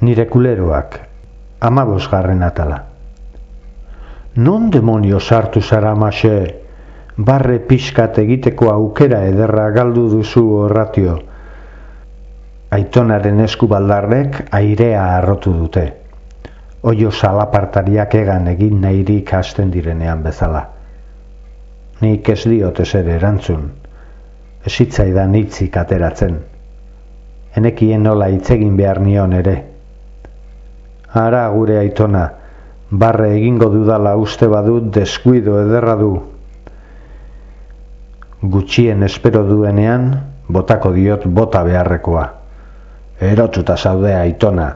nire kuleroak, amabosgarren atala. Non demonio sartu zara mase, barre pixkat egiteko aukera ederra galdu duzu horratio. Aitonaren eskubaldarrek airea arrotu dute. Oio salapartariak egan egin nahirik hasten direnean bezala. Nik ez diot ere erantzun. Esitzaidan hitzik ateratzen. Enekien nola itzegin behar nion ere. Ara gure aitona, barre egingo dudala uste badut deskuido ederra du. Gutxien espero duenean, botako diot bota beharrekoa. Erotuta zaude aitona,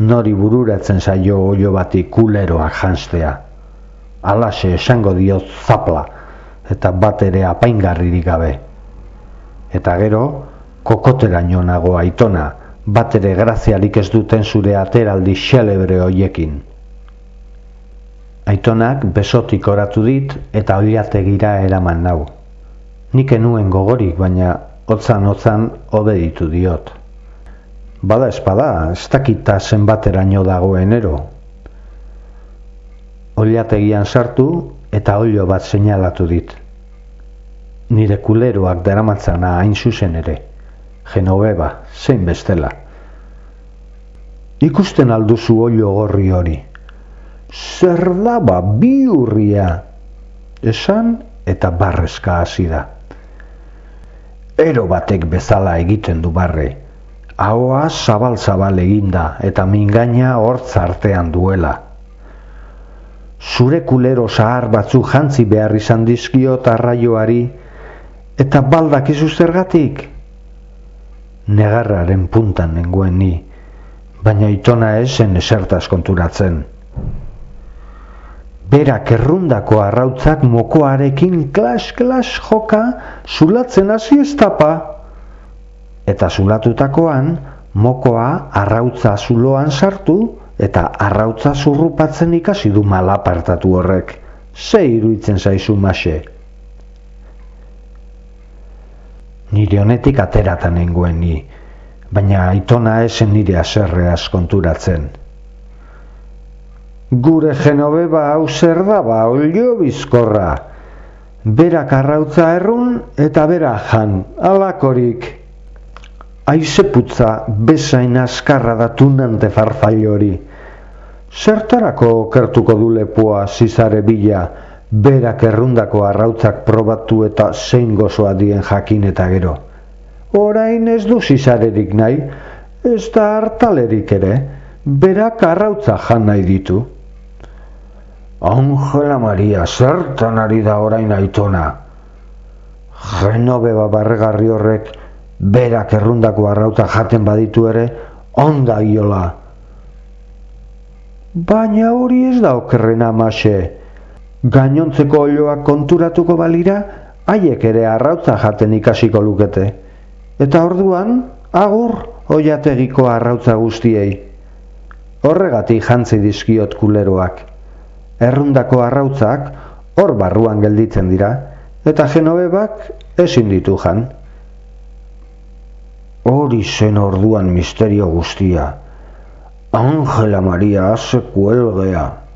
nori bururatzen zaio oio bati kuleroak janstea. Alase esango diot zapla, eta bat ere apaingarririk gabe. Eta gero, kokoteraino nago aitona, bat ere grazialik ez duten zure ateraldi xelebre hoiekin. Aitonak besotik oratu dit eta oliategira eraman nau. Nik enuen gogorik, baina otzan-otzan ditu diot. Bada espada, ez dakita zenbateraino dagoen ero. Oliategian sartu eta olio bat seinalatu dit. Nire kuleroak daramatzana hain zuzen ere. Genoveba, zein bestela. Ikusten alduzu olio gorri hori. Zer daba biurria. Esan eta barrezka hasi da. Ero batek bezala egiten du barre. Ahoa zabal-zabal eginda eta mingaina hortz artean duela. Zure kulero zahar batzu jantzi behar izan dizkio tarraioari eta baldak izu zergatik? Negarraren puntan nengoen ni, baina itona esen esertaz konturatzen. Berak errundako arrautzak mokoarekin klas-klas joka zulatzen hasi ez Eta zulatutakoan, mokoa arrautza zuloan sartu eta arrautza zurrupatzen ikasi du malapartatu horrek. Ze iruitzen zaizu mase? Nire honetik ateratan nengoen ni, baina aitona esen nire aserreaz konturatzen. Gure genobeba hau zer daba, olio bizkorra, berak arrautza errun eta bera jan, alakorik. Aizeputza bezain askarra datunante farfai hori. Zertarako kertuko du lepoa zizare bila, berak errundako arrautzak probatu eta zein gozoa dien jakin eta gero. Orain ez du zizarerik nahi, ez da hartalerik ere, berak arrautza jan nahi ditu. Angela Maria, zertan ari da orain aitona? Genobe barregarri horrek, berak errundako arrautza jaten baditu ere, onda iola. Baina hori ez da okerrena mase, gainontzeko olioak konturatuko balira, haiek ere arrautza jaten ikasiko lukete. Eta orduan, agur oiategiko arrautza guztiei. Horregatik jantzi dizkiot kuleroak. Errundako arrautzak hor barruan gelditzen dira, eta genobebak ezin ditu jan. Hori zen orduan misterio guztia. Angela Maria azekuelgea.